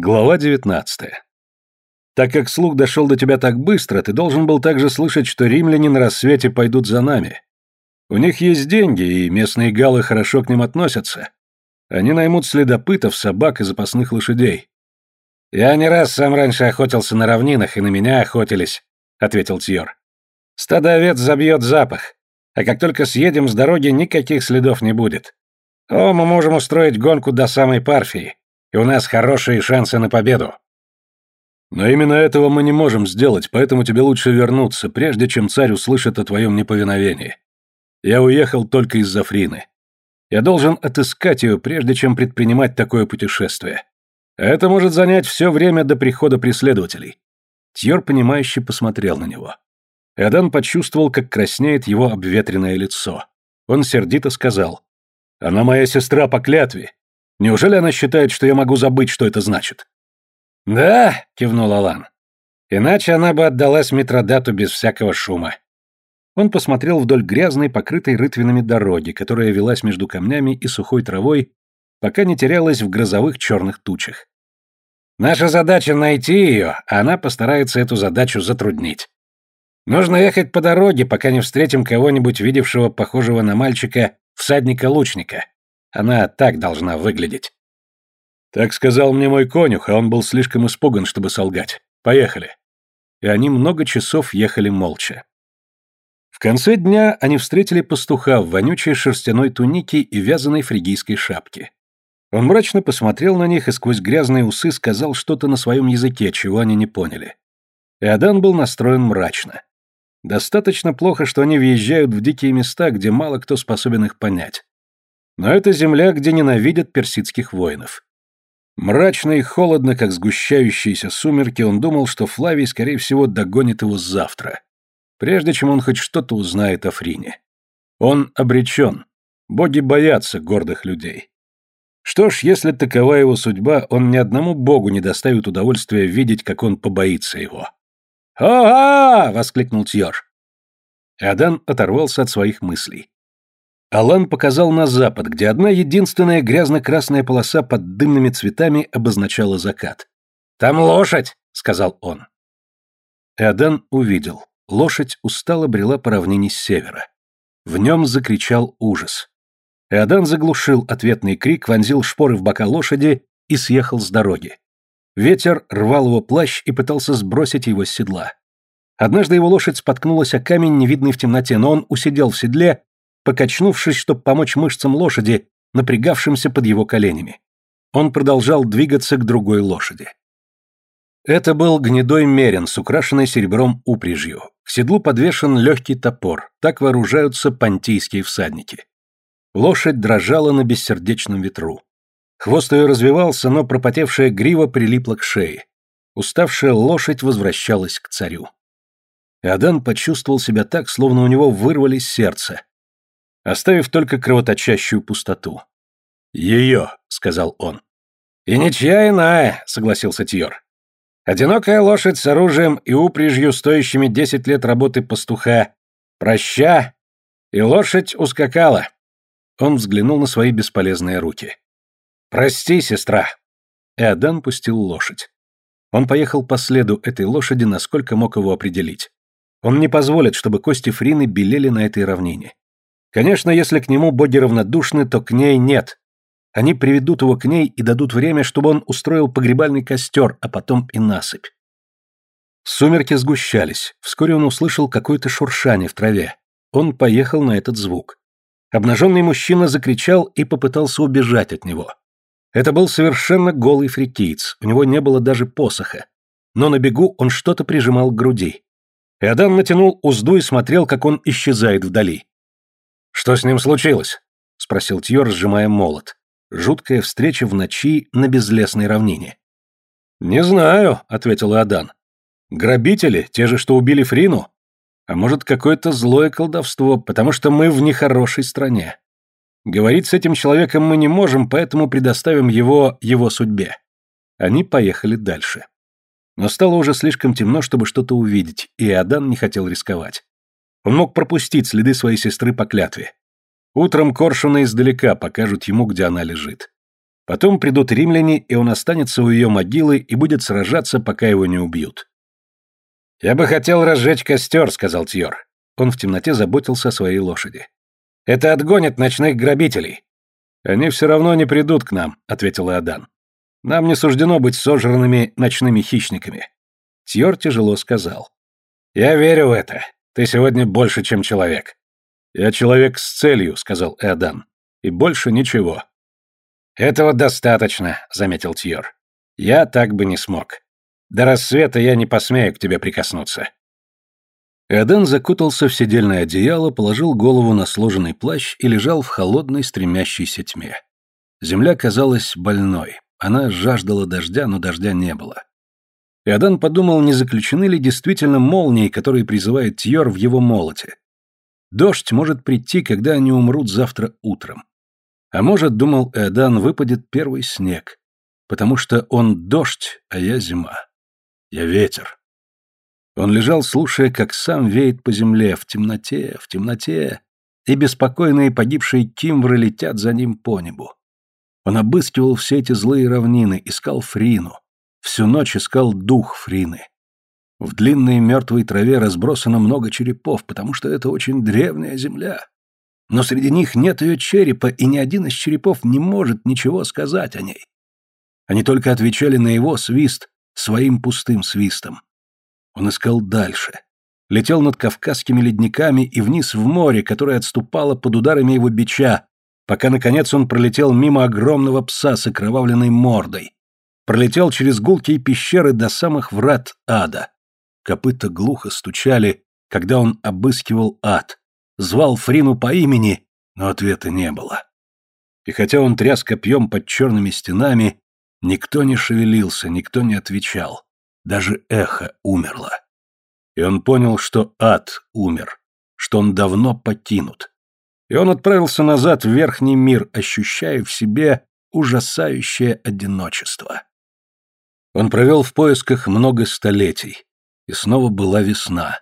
Глава 19. Так как слух дошел до тебя так быстро, ты должен был также слышать, что римляне на рассвете пойдут за нами. У них есть деньги, и местные галы хорошо к ним относятся. Они наймут следопытов, собак и запасных лошадей. «Я не раз сам раньше охотился на равнинах, и на меня охотились», — ответил Тьор. «Стадо овец забьет запах, а как только съедем с дороги, никаких следов не будет. О, мы можем устроить гонку до самой Парфии и у нас хорошие шансы на победу. Но именно этого мы не можем сделать, поэтому тебе лучше вернуться, прежде чем царь услышит о твоем неповиновении. Я уехал только из-за Фрины. Я должен отыскать ее, прежде чем предпринимать такое путешествие. Это может занять все время до прихода преследователей. Тьор, понимающе посмотрел на него. Эдан почувствовал, как краснеет его обветренное лицо. Он сердито сказал, «Она моя сестра по клятве, Неужели она считает, что я могу забыть, что это значит? Да, кивнул Алан. Иначе она бы отдалась Митродату без всякого шума. Он посмотрел вдоль грязной, покрытой рытвинами дороги, которая велась между камнями и сухой травой, пока не терялась в грозовых черных тучах. Наша задача найти ее, а она постарается эту задачу затруднить. Нужно ехать по дороге, пока не встретим кого-нибудь, видевшего похожего на мальчика всадника-лучника. Она так должна выглядеть. Так сказал мне мой конюх, а он был слишком испуган, чтобы солгать. Поехали. И они много часов ехали молча. В конце дня они встретили пастуха в вонючей шерстяной тунике и вязаной фригийской шапке. Он мрачно посмотрел на них и сквозь грязные усы сказал что-то на своем языке, чего они не поняли. Иодан был настроен мрачно. Достаточно плохо, что они въезжают в дикие места, где мало кто способен их понять. Но это земля, где ненавидят персидских воинов. Мрачно и холодно, как сгущающиеся сумерки, он думал, что Флавий, скорее всего, догонит его завтра, прежде чем он хоть что-то узнает о Фрине. Он обречен. Боги боятся гордых людей. Что ж, если такова его судьба, он ни одному богу не доставит удовольствия видеть, как он побоится его. «О-а!» — воскликнул Тьор. Адан оторвался от своих мыслей. Алан показал на запад, где одна единственная грязно-красная полоса под дымными цветами обозначала закат. «Там лошадь!» — сказал он. Эодан увидел. Лошадь устало брела по равнине с севера. В нем закричал ужас. Эодан заглушил ответный крик, вонзил шпоры в бока лошади и съехал с дороги. Ветер рвал его плащ и пытался сбросить его с седла. Однажды его лошадь споткнулась о камень, невидный в темноте, но он усидел в седле покачнувшись, чтобы помочь мышцам лошади, напрягавшимся под его коленями. Он продолжал двигаться к другой лошади. Это был гнедой мерин с украшенной серебром упряжью. К седлу подвешен легкий топор, так вооружаются понтийские всадники. Лошадь дрожала на бессердечном ветру. Хвост ее развивался, но пропотевшая грива прилипла к шее. Уставшая лошадь возвращалась к царю. Иодан почувствовал себя так, словно у него вырвались сердце, оставив только кровоточащую пустоту. «Ее», — сказал он. «И ничья иная», — согласился Тьор. «Одинокая лошадь с оружием и упряжью, стоящими десять лет работы пастуха. Проща!» И лошадь ускакала. Он взглянул на свои бесполезные руки. «Прости, сестра!» Эодан пустил лошадь. Он поехал по следу этой лошади, насколько мог его определить. Он не позволит, чтобы кости Фрины белели на этой равнине. Конечно, если к нему боги равнодушны, то к ней нет. Они приведут его к ней и дадут время, чтобы он устроил погребальный костер, а потом и насыпь. Сумерки сгущались. Вскоре он услышал какое-то шуршание в траве. Он поехал на этот звук. Обнаженный мужчина закричал и попытался убежать от него. Это был совершенно голый фрикиец, у него не было даже посоха. Но на бегу он что-то прижимал к груди. Иодан натянул узду и смотрел, как он исчезает вдали. «Что с ним случилось?» — спросил Тьор, сжимая молот. Жуткая встреча в ночи на безлесной равнине. «Не знаю», — ответил Адан. «Грабители, те же, что убили Фрину? А может, какое-то злое колдовство, потому что мы в нехорошей стране. Говорить с этим человеком мы не можем, поэтому предоставим его его судьбе». Они поехали дальше. Но стало уже слишком темно, чтобы что-то увидеть, и Адан не хотел рисковать. Он мог пропустить следы своей сестры по клятве. Утром коршуны издалека покажут ему, где она лежит. Потом придут римляне, и он останется у ее могилы и будет сражаться, пока его не убьют. «Я бы хотел разжечь костер», — сказал Тьор. Он в темноте заботился о своей лошади. «Это отгонит ночных грабителей». «Они все равно не придут к нам», — ответил Иодан. «Нам не суждено быть сожранными ночными хищниками». Тьор тяжело сказал. «Я верю в это. Ты сегодня больше, чем человек». «Я человек с целью», — сказал Иодан. «И больше ничего». «Этого достаточно», — заметил Тьор. «Я так бы не смог. До рассвета я не посмею к тебе прикоснуться». Эден закутался в седельное одеяло, положил голову на сложенный плащ и лежал в холодной стремящейся тьме. Земля казалась больной. Она жаждала дождя, но дождя не было. Иодан подумал, не заключены ли действительно молнии, которые призывает Тьор в его молоте. Дождь может прийти, когда они умрут завтра утром. А может, думал Эдан, выпадет первый снег, потому что он дождь, а я зима. Я ветер. Он лежал, слушая, как сам веет по земле, в темноте, в темноте, и беспокойные погибшие кимвры летят за ним по небу. Он обыскивал все эти злые равнины, искал Фрину. Всю ночь искал дух Фрины. В длинной мертвой траве разбросано много черепов, потому что это очень древняя земля но среди них нет ее черепа, и ни один из черепов не может ничего сказать о ней. Они только отвечали на его свист своим пустым свистом. Он искал дальше. Летел над кавказскими ледниками и вниз в море, которое отступало под ударами его бича, пока, наконец, он пролетел мимо огромного пса с окровавленной мордой. Пролетел через гулкие пещеры до самых врат ада. Копыта глухо стучали, когда он обыскивал ад звал Фрину по имени, но ответа не было. И хотя он тряс копьем под черными стенами, никто не шевелился, никто не отвечал. Даже эхо умерло. И он понял, что ад умер, что он давно покинут. И он отправился назад в верхний мир, ощущая в себе ужасающее одиночество. Он провел в поисках много столетий, и снова была весна.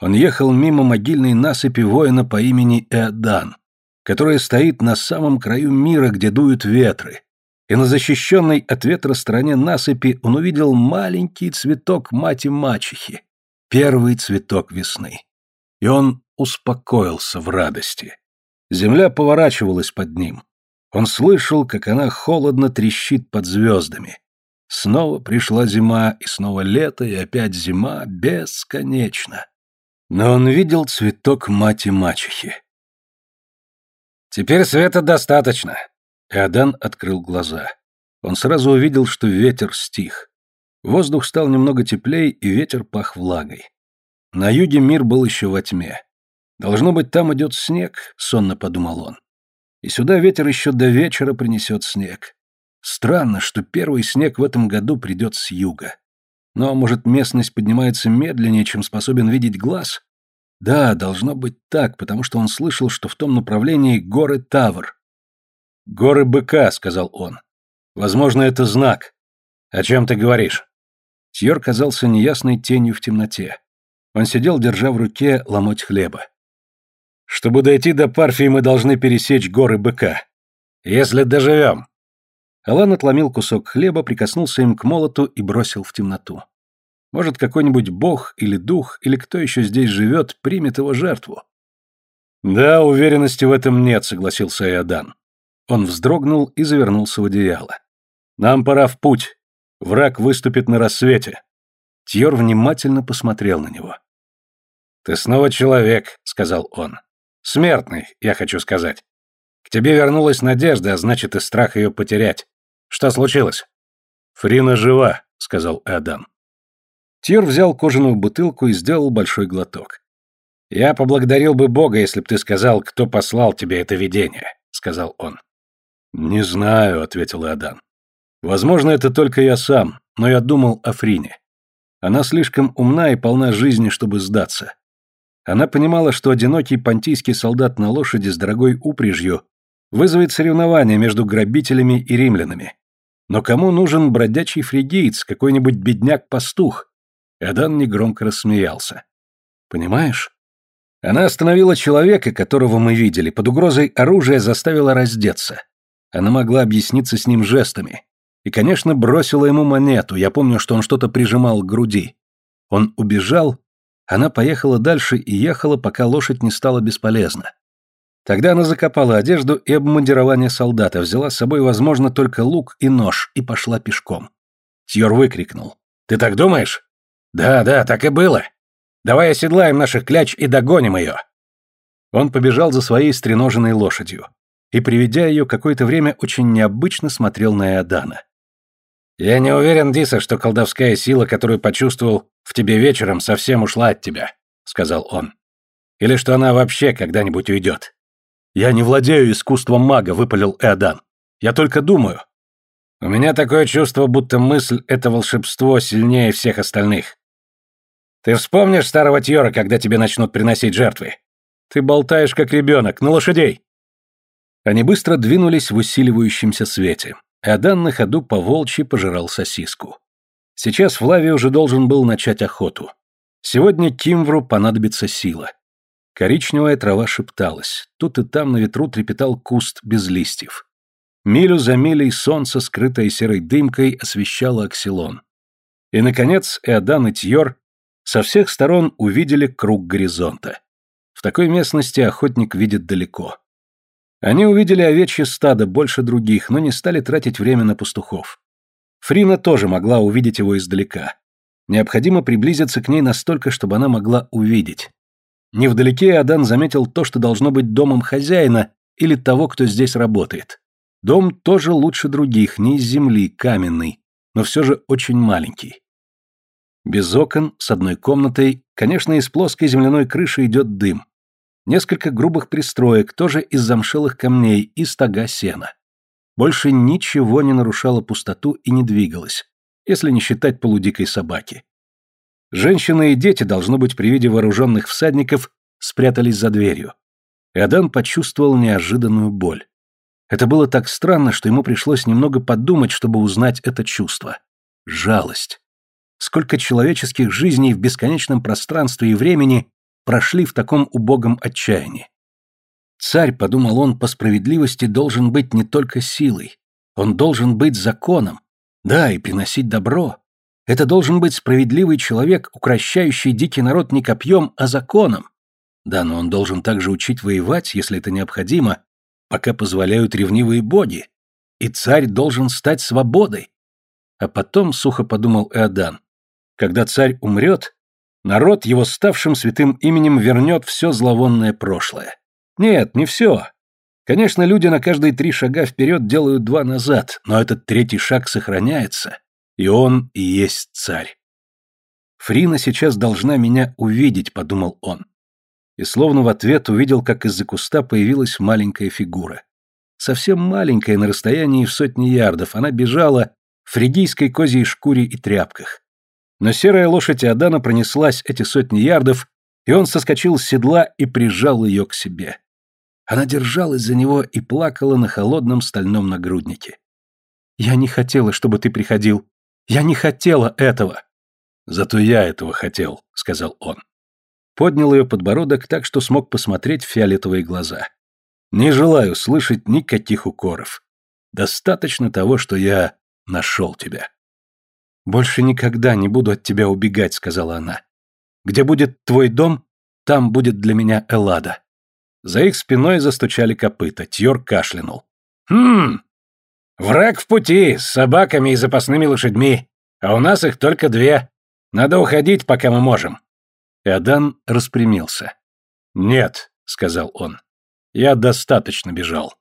Он ехал мимо могильной насыпи воина по имени Эодан, которая стоит на самом краю мира, где дуют ветры. И на защищенной от ветра стороне насыпи он увидел маленький цветок мати-мачехи, первый цветок весны. И он успокоился в радости. Земля поворачивалась под ним. Он слышал, как она холодно трещит под звездами. Снова пришла зима, и снова лето, и опять зима, бесконечно. Но он видел цветок мати-мачехи. «Теперь света достаточно». Иодан открыл глаза. Он сразу увидел, что ветер стих. Воздух стал немного теплее, и ветер пах влагой. На юге мир был еще во тьме. «Должно быть, там идет снег», — сонно подумал он. «И сюда ветер еще до вечера принесет снег. Странно, что первый снег в этом году придет с юга. Но, может, местность поднимается медленнее, чем способен видеть глаз? Да, должно быть так, потому что он слышал, что в том направлении горы Тавр. «Горы быка», — сказал он. «Возможно, это знак. О чем ты говоришь?» Тьор казался неясной тенью в темноте. Он сидел, держа в руке ломоть хлеба. «Чтобы дойти до Парфии, мы должны пересечь горы быка. Если доживем. Алан отломил кусок хлеба, прикоснулся им к молоту и бросил в темноту. Может, какой-нибудь бог или дух, или кто еще здесь живет, примет его жертву. «Да, уверенности в этом нет», — согласился Иодан. Он вздрогнул и завернулся в одеяло. «Нам пора в путь. Враг выступит на рассвете». Тьор внимательно посмотрел на него. «Ты снова человек», — сказал он. «Смертный, я хочу сказать. К тебе вернулась надежда, а значит и страх ее потерять. Что случилось? Фрина жива, сказал Эдан. Тир взял кожаную бутылку и сделал большой глоток. Я поблагодарил бы Бога, если б ты сказал, кто послал тебе это видение, сказал он. Не знаю, ответил Эдан. Возможно, это только я сам, но я думал о Фрине. Она слишком умна и полна жизни, чтобы сдаться. Она понимала, что одинокий понтийский солдат на лошади с дорогой упряжью вызовет соревнование между грабителями и римлянами. Но кому нужен бродячий фригиец, какой-нибудь бедняк-пастух? Эдан негромко рассмеялся. Понимаешь? Она остановила человека, которого мы видели, под угрозой оружия заставила раздеться. Она могла объясниться с ним жестами. И, конечно, бросила ему монету, я помню, что он что-то прижимал к груди. Он убежал, она поехала дальше и ехала, пока лошадь не стала бесполезна. Тогда она закопала одежду и обмундирование солдата, взяла с собой, возможно, только лук и нож и пошла пешком. Тьор выкрикнул. «Ты так думаешь?» «Да, да, так и было. Давай оседлаем наших кляч и догоним ее». Он побежал за своей стреноженной лошадью и, приведя ее, какое-то время очень необычно смотрел на Иодана. «Я не уверен, Диса, что колдовская сила, которую почувствовал в тебе вечером, совсем ушла от тебя», — сказал он. «Или что она вообще когда-нибудь уйдет». «Я не владею искусством мага», — выпалил Эодан. «Я только думаю». «У меня такое чувство, будто мысль — это волшебство сильнее всех остальных. Ты вспомнишь старого Тьора, когда тебе начнут приносить жертвы? Ты болтаешь, как ребенок, на лошадей!» Они быстро двинулись в усиливающемся свете. Эодан на ходу по волчьи пожирал сосиску. Сейчас Флавий уже должен был начать охоту. Сегодня Кимвру понадобится сила. Коричневая трава шепталась. Тут и там на ветру трепетал куст без листьев. Милю за милей солнце, скрытое серой дымкой, освещало Аксилон. И, наконец, Эодан и Тьор со всех сторон увидели круг горизонта. В такой местности охотник видит далеко. Они увидели овечье стадо больше других, но не стали тратить время на пастухов. Фрина тоже могла увидеть его издалека. Необходимо приблизиться к ней настолько, чтобы она могла увидеть. Невдалеке Адан заметил то, что должно быть домом хозяина или того, кто здесь работает. Дом тоже лучше других, не из земли, каменный, но все же очень маленький. Без окон, с одной комнатой, конечно, из плоской земляной крыши идет дым. Несколько грубых пристроек, тоже из замшелых камней и стога сена. Больше ничего не нарушало пустоту и не двигалось, если не считать полудикой собаки. Женщины и дети, должно быть, при виде вооруженных всадников, спрятались за дверью. Иодан почувствовал неожиданную боль. Это было так странно, что ему пришлось немного подумать, чтобы узнать это чувство. Жалость. Сколько человеческих жизней в бесконечном пространстве и времени прошли в таком убогом отчаянии. Царь, подумал он, по справедливости должен быть не только силой. Он должен быть законом. Да, и приносить добро. Это должен быть справедливый человек, укращающий дикий народ не копьем, а законом. Да, но он должен также учить воевать, если это необходимо, пока позволяют ревнивые боги. И царь должен стать свободой. А потом, сухо подумал Эодан, когда царь умрет, народ его ставшим святым именем вернет все зловонное прошлое. Нет, не все. Конечно, люди на каждые три шага вперед делают два назад, но этот третий шаг сохраняется, и он и есть царь. Фрина сейчас должна меня увидеть, подумал он. И словно в ответ увидел, как из-за куста появилась маленькая фигура. Совсем маленькая, на расстоянии в сотни ярдов, она бежала в фригийской козьей шкуре и тряпках. Но серая лошадь Адана пронеслась эти сотни ярдов, и он соскочил с седла и прижал ее к себе. Она держалась за него и плакала на холодном стальном нагруднике. «Я не хотела, чтобы ты приходил. Я не хотела этого!» «Зато я этого хотел», — сказал он. Поднял ее подбородок так, что смог посмотреть в фиолетовые глаза. «Не желаю слышать никаких укоров. Достаточно того, что я нашел тебя». «Больше никогда не буду от тебя убегать», — сказала она. «Где будет твой дом, там будет для меня Эллада». За их спиной застучали копыта, Тьор кашлянул. «Хм! Враг в пути, с собаками и запасными лошадьми, а у нас их только две. Надо уходить, пока мы можем». Иодан распрямился. «Нет», — сказал он, — «я достаточно бежал».